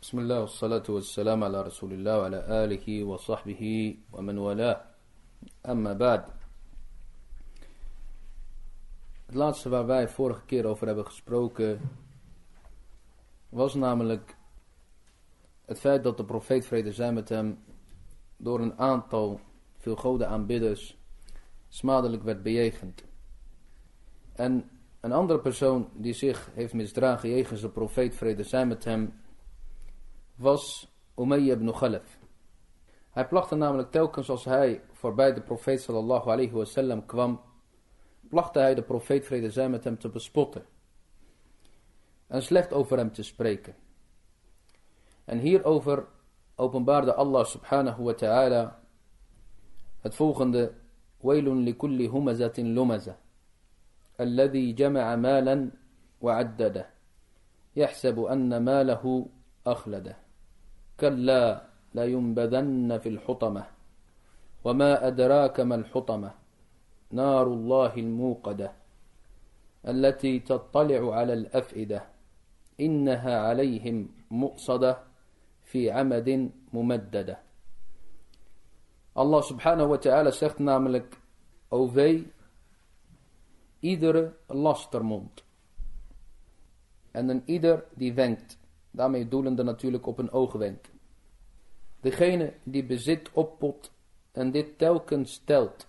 بسم الله والصلاة والسلام على رسول الله وعلى آله وصحبه ومن والاه أما بعد Het laatste waar wij vorige keer over hebben gesproken was namelijk het feit dat de profeet vrede zij met hem door een aantal veel goden aanbidders smadelijk werd bejegend. En een andere persoon die zich heeft misdragen jegens de profeet vrede zij met hem was Umayyah ibn Khalaf. Hij plachtte namelijk telkens als hij voorbij de profeet sallallahu alayhi wasallam kwam, plachtte hij de profeet vrede zij met hem te bespotten. En slecht over hem te spreken. En hierover openbaarde Allah subhanahu wa ta'ala het volgende. Wailun likulli humazatin lumaza. الذي جمع مالا وعدده يحسب أن ماله أخلده كلا لينبذن في الحطمة. وما أدراك ما الحطمة؟ نار الله الموقدة التي تطلع على الأفئدة. إنها عليهم مؤصدة في عمد ممددة. Allah subhanahu wa ta'ala zegt namelijk, O wee, iedere lastermond. En een ieder die daarmee doelende natuurlijk op een oogwenk. Degene die bezit oppot en dit telkens stelt,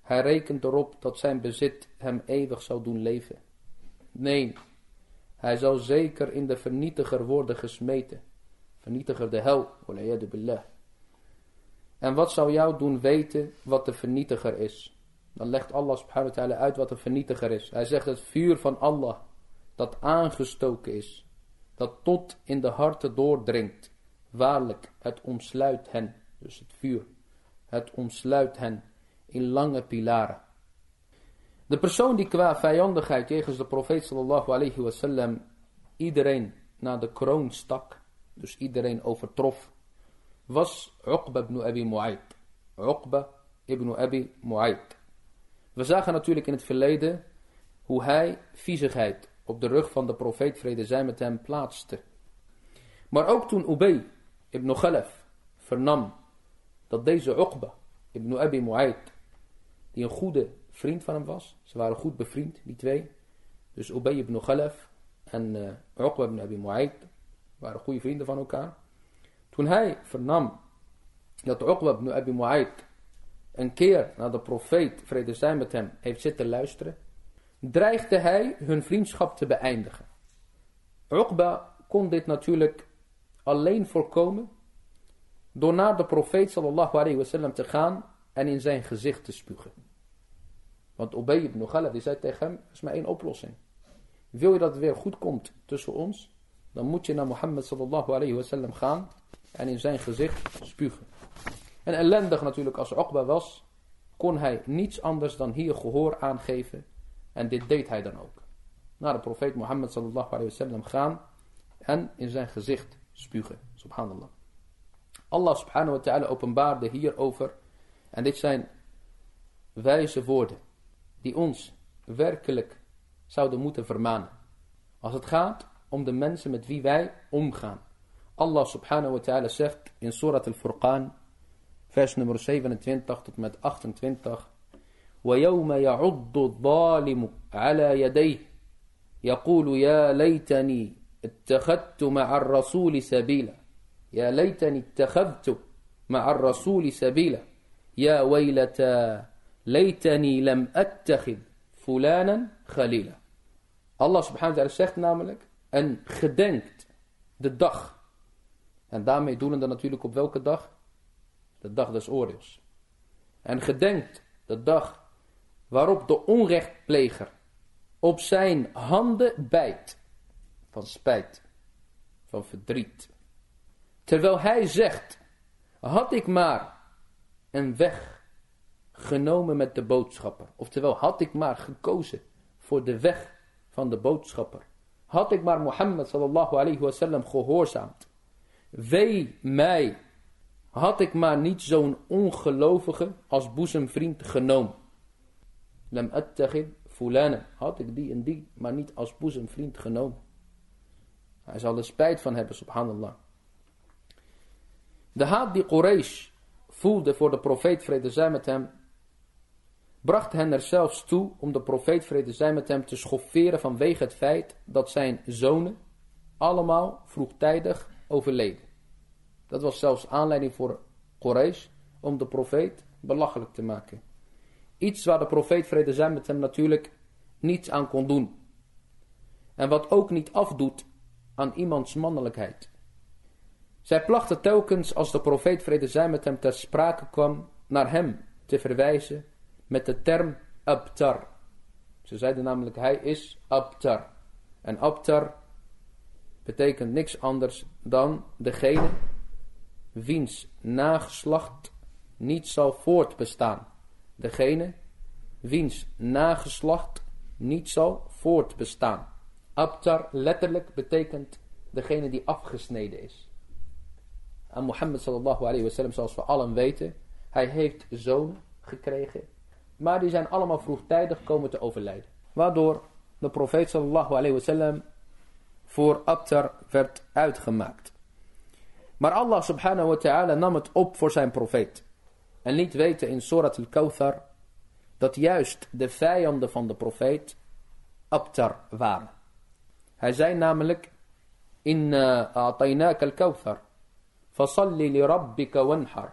hij rekent erop dat zijn bezit hem eeuwig zou doen leven. Nee, hij zal zeker in de vernietiger worden gesmeten. Vernietiger de hel, billah. En wat zou jou doen weten wat de vernietiger is? Dan legt Allah subhanahu wa ta'ala uit wat een vernietiger is. Hij zegt het vuur van Allah dat aangestoken is. Dat tot in de harten doordringt. Waarlijk, het omsluit hen. Dus het vuur. Het omsluit hen in lange pilaren. De persoon die qua vijandigheid tegen de profeet sallallahu alayhi wasallam iedereen naar de kroon stak. Dus iedereen overtrof. Was Uqba ibn Abi Mu'ayt. Uqba ibn Abi Mu'ayt. We zagen natuurlijk in het verleden hoe hij viezigheid op de rug van de profeet vrede zij met hem plaatste. Maar ook toen Ubay ibn Khalaf vernam dat deze Uqba ibn Abi Mu'ayt, die een goede vriend van hem was, ze waren goed bevriend, die twee, dus Ubay ibn Khalaf en uh, Uqba ibn Abi Mu'ayt waren goede vrienden van elkaar. Toen hij vernam dat Uqba ibn Abi Mu'ayt een keer naar de profeet, vrede zij met hem, heeft zitten luisteren, dreigde hij hun vriendschap te beëindigen. Uqba kon dit natuurlijk alleen voorkomen door naar de profeet sallallahu alayhi wasallam te gaan en in zijn gezicht te spugen. Want Ubay ibn Khalaf die zei tegen hem, is maar één oplossing. Wil je dat het weer goed komt tussen ons, dan moet je naar Mohammed sallallahu alayhi wasallam gaan en in zijn gezicht spugen. En ellendig natuurlijk als Uqba was, kon hij niets anders dan hier gehoor aangeven. En dit deed hij dan ook. Naar de profeet Mohammed sallallahu alayhi wasallam gaan en in zijn gezicht spugen. Subhanallah. Allah subhanahu wa ta'ala openbaarde hierover. En dit zijn wijze woorden die ons werkelijk zouden moeten vermanen. Als het gaat om de mensen met wie wij omgaan. Allah subhanahu wa ta'ala zegt in Surat al-Furqan vers nummer 27 tot met 28. ويوم يعض الظالم على يديه يقول يا ليتني اتخذت مع الرسول سبيلا. يا ليتني اتخذت مع الرسول سبيلا. يا ويلتى ليتني لم أتخذ فلانا خليلا. الله سبحانه وتعالى zegt namelijk أن gedenkt de dag en daarmee doelen dan natuurlijk op welke dag de dag des oordeels en gedenkt de dag waarop de onrechtpleger op zijn handen bijt van spijt, van verdriet. Terwijl hij zegt, had ik maar een weg genomen met de boodschapper. Oftewel, had ik maar gekozen voor de weg van de boodschapper. Had ik maar Mohammed sallallahu alayhi wasallam gehoorzaamd. Wee mij had ik maar niet zo'n ongelovige als boezemvriend genomen. Lam attachid fulana. Had ik die en die maar niet als boezemvriend genomen. Hij zal er spijt van hebben, subhanallah. De haat die Quraysh voelde voor de profeet vrede zij met hem, bracht hen er zelfs toe om de profeet vrede zij met hem te schofferen vanwege het feit dat zijn zonen allemaal vroegtijdig overleden. Dat was zelfs aanleiding voor Quraysh om de profeet belachelijk te maken. Iets waar de profeet vrede zij met hem natuurlijk niets aan kon doen. En wat ook niet afdoet aan iemands mannelijkheid. Zij plachten telkens als de profeet vrede zij met hem ter sprake kwam naar hem te verwijzen met de term Abtar. Ze zeiden namelijk hij is Abtar. En Abtar betekent niks anders dan degene wiens nageslacht niet zal voortbestaan. Degene wiens nageslacht niet zal voortbestaan. Abtar letterlijk betekent degene die afgesneden is. En Mohammed sallallahu alayhi wasallam, zoals we allen weten, hij heeft zoon gekregen. Maar die zijn allemaal vroegtijdig komen te overlijden. Waardoor de profeet sallallahu alayhi wasallam voor Abtar werd uitgemaakt. Maar Allah subhanahu wa ta'ala nam het op voor zijn profeet. En liet weten in Surat al-Kawthar dat juist de vijanden van de profeet Abtar waren. Hij zei namelijk, Inna a'tainaka al-Kawthar, fasalli li rabbika wanhar.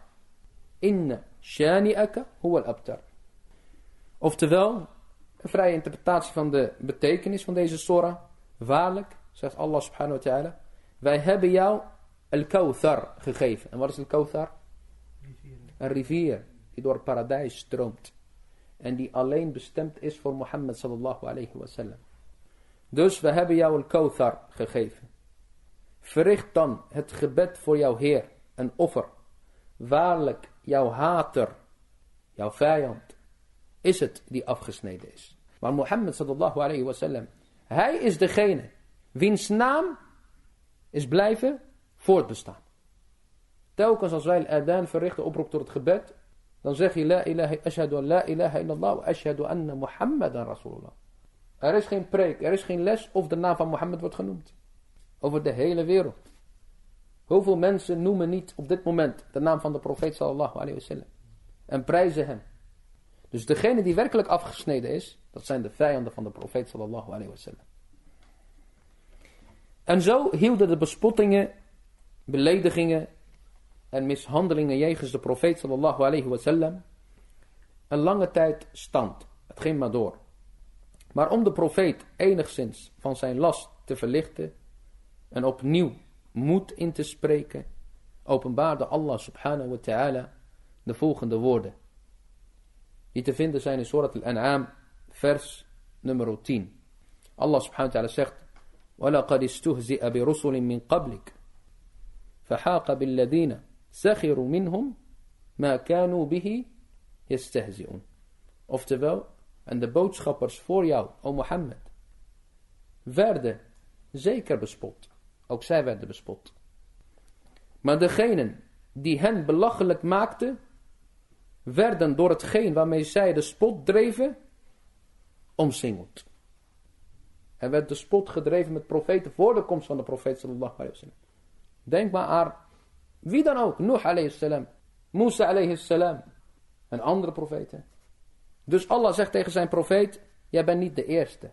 Inna shani'aka huwa al-Abtar. Oftewel, een vrije interpretatie van de betekenis van deze surah. Waarlijk, zegt Allah subhanahu wa ta'ala, wij hebben jou al-Kawthar gegeven. En wat is al-Kawthar? Een rivier die door paradijs stroomt. En die alleen bestemd is voor Mohammed sallallahu alayhi wa sallam. Dus we hebben jou al-Kawthar gegeven. Verricht dan het gebed voor jouw Heer, een offer. Waarlijk, jouw hater, jouw vijand, is het die afgesneden is. Maar Mohammed sallallahu alayhi wa sallam, hij is degene wiens naam is blijven voortbestaan. Telkens als wij al-adhan verrichten, oproep tot het gebed, dan zeg je la ilaha, ashhadu la ilaha illallah wa ashhadu anna Muhammadan rasulullah. Er is geen preek, er is geen les of de naam van Mohammed wordt genoemd. Over de hele wereld. Hoeveel mensen noemen niet op dit moment de naam van de profeet sallallahu alayhi wa sallam. En prijzen hem. Dus degene die werkelijk afgesneden is, dat zijn de vijanden van de profeet sallallahu alayhi wa sallam. En zo hielden de bespottingen, beledigingen en mishandelingen jegens de profeet sallallahu alayhi wa sallam een lange tijd stand. Het ging maar door. Maar om de profeet enigszins van zijn last te verlichten en opnieuw moed in te spreken, openbaarde Allah subhanahu wa ta'ala de volgende woorden. Die te vinden zijn in Surat al-An'am, vers nummer 10. Allah subhanahu wa ta'ala zegt, وَلَقَدْ اسْتُهْزِئَ بِرُسُلٍ مِّن قَبْلِكَ فَحَاقَ بِالَّذِينَ Sagiru minhum ma kanu bihi yastehzi'un. Oftewel, en de boodschappers voor jou, o Mohammed, werden zeker bespot. Ook zij werden bespot. Maar degenen die hen belachelijk maakten, werden door hetgeen waarmee zij de spot dreven, omsingeld. Er werd de spot gedreven met profeten voor de komst van de profeet sallallahu alaihi wasallam. Denk maar aan wie dan ook, Nuh alayhi salam, Musa alayhi salam en andere profeten. Dus Allah zegt tegen zijn profeet, jij bent niet de eerste.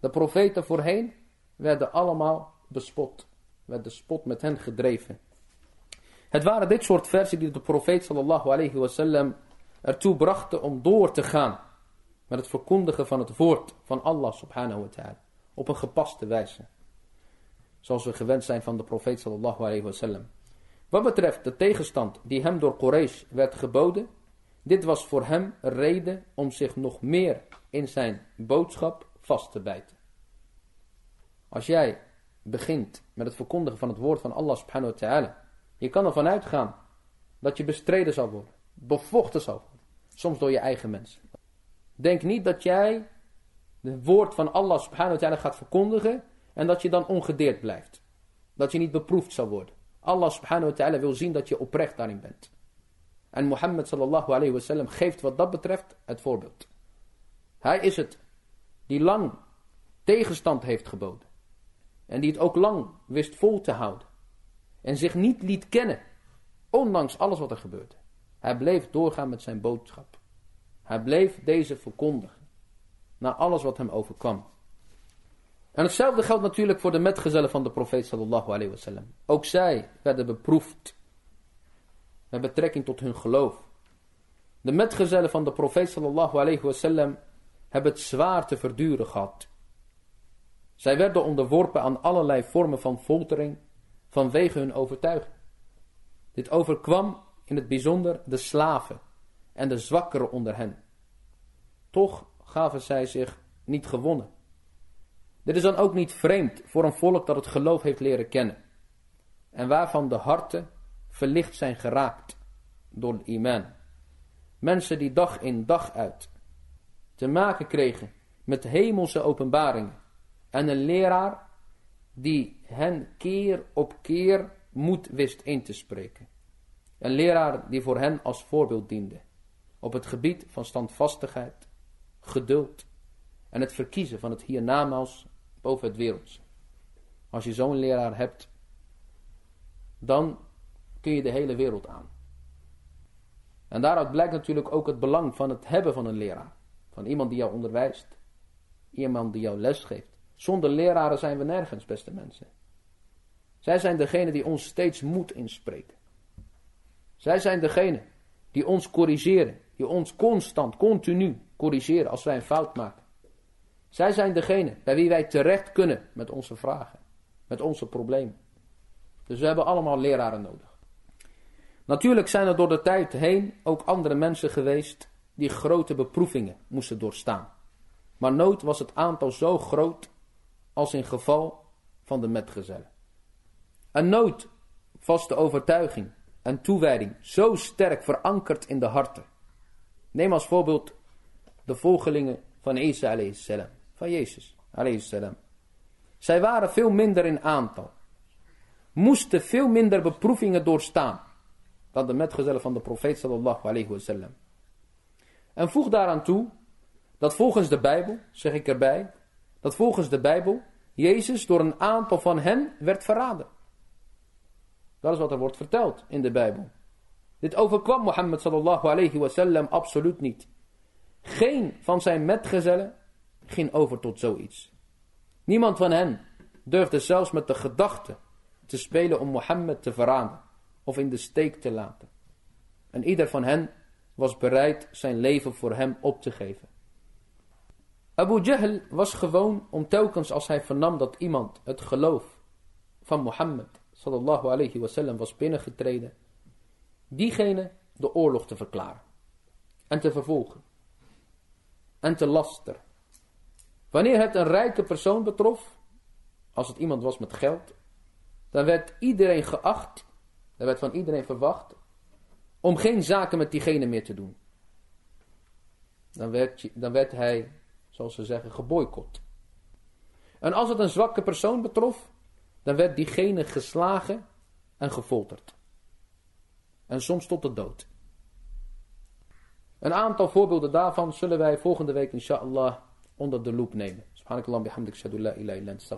De profeten voorheen werden allemaal bespot. Werd de spot met hen gedreven. Het waren dit soort versen die de profeet sallallahu alayhi wasallam ertoe brachten om door te gaan. Met het verkondigen van het woord van Allah subhanahu wa ta'ala. Op een gepaste wijze. Zoals we gewend zijn van de profeet sallallahu alayhi wasallam. Wat betreft de tegenstand die hem door Quraysh werd geboden. Dit was voor hem een reden om zich nog meer in zijn boodschap vast te bijten. Als jij begint met het verkondigen van het woord van Allah subhanahu wa ta'ala. Je kan ervan uitgaan dat je bestreden zal worden. Bevochten zal worden. Soms door je eigen mensen. Denk niet dat jij het woord van Allah subhanahu wa ta'ala gaat verkondigen. En dat je dan ongedeerd blijft. Dat je niet beproefd zal worden. Allah subhanahu wa ta'ala wil zien dat je oprecht daarin bent. En Mohammed sallallahu alayhi wa sallam geeft wat dat betreft het voorbeeld. Hij is het die lang tegenstand heeft geboden. En die het ook lang wist vol te houden. En zich niet liet kennen. Ondanks alles wat er gebeurde. Hij bleef doorgaan met zijn boodschap. Hij bleef deze verkondigen. Na alles wat hem overkwam. En hetzelfde geldt natuurlijk voor de metgezellen van de profeet sallallahu alayhi wasallam. Ook zij werden beproefd. Met betrekking tot hun geloof. De metgezellen van de profeet sallallahu alayhi wasallam hebben het zwaar te verduren gehad. Zij werden onderworpen aan allerlei vormen van foltering vanwege hun overtuiging. Dit overkwam in het bijzonder de slaven en de zwakkeren onder hen. Toch gaven zij zich niet gewonnen. Dit is dan ook niet vreemd voor een volk dat het geloof heeft leren kennen. En waarvan de harten verlicht zijn geraakt door de iman. Mensen die dag in dag uit te maken kregen met hemelse openbaringen. En een leraar die hen keer op keer moed wist in te spreken. Een leraar die voor hen als voorbeeld diende. Op het gebied van standvastigheid, geduld en het verkiezen van het hiernamaals boven het wereldse. Als je zo'n leraar hebt, dan kun je de hele wereld aan. En daaruit blijkt natuurlijk ook het belang van het hebben van een leraar. Van iemand die jou onderwijst. Iemand die jou les geeft. Zonder leraren zijn we nergens, beste mensen. Zij zijn degene die ons steeds moed inspreken. Zij zijn degene die ons corrigeren. Die ons constant, continu corrigeren als wij een fout maken. Zij zijn degene bij wie wij terecht kunnen met onze vragen. Met onze problemen. Dus we hebben allemaal leraren nodig. Natuurlijk zijn er door de tijd heen ook andere mensen geweest die grote beproevingen moesten doorstaan. Maar nooit was het aantal zo groot als in geval van de metgezellen. En nooit was de overtuiging en toewijding zo sterk verankerd in de harten. Neem als voorbeeld de volgelingen van Isa salam, van Jezus salam. Zij waren veel minder in aantal, moesten veel minder beproevingen doorstaan dan de metgezellen van de profeet sallallahu alayhi wasallam. En voeg daaraan toe dat volgens de Bijbel, zeg ik erbij, dat volgens de Bijbel Jezus door een aantal van hen werd verraden. Dat is wat er wordt verteld in de Bijbel. Dit overkwam Mohammed sallallahu alayhi wasallam absoluut niet. Geen van zijn metgezellen ging over tot zoiets. Niemand van hen durfde zelfs met de gedachte te spelen om Mohammed te verraden of in de steek te laten. En ieder van hen was bereid zijn leven voor hem op te geven. Abu Jahl was gewoon om telkens als hij vernam dat iemand het geloof van Mohammed sallallahu alayhi wasallam was binnengetreden, diegene de oorlog te verklaren en te vervolgen en te laster. Wanneer het een rijke persoon betrof, als het iemand was met geld, dan werd iedereen geacht, dan werd van iedereen verwacht om geen zaken met diegene meer te doen. Dan werd, dan werd hij, zoals ze zeggen, geboycott. En als het een zwakke persoon betrof, dan werd diegene geslagen en gefolterd. En soms tot de dood. Een aantal voorbeelden daarvan zullen wij volgende week inshallah onder de loep nemen. Subhanakallah bihamdik shadu la ilaha illa anta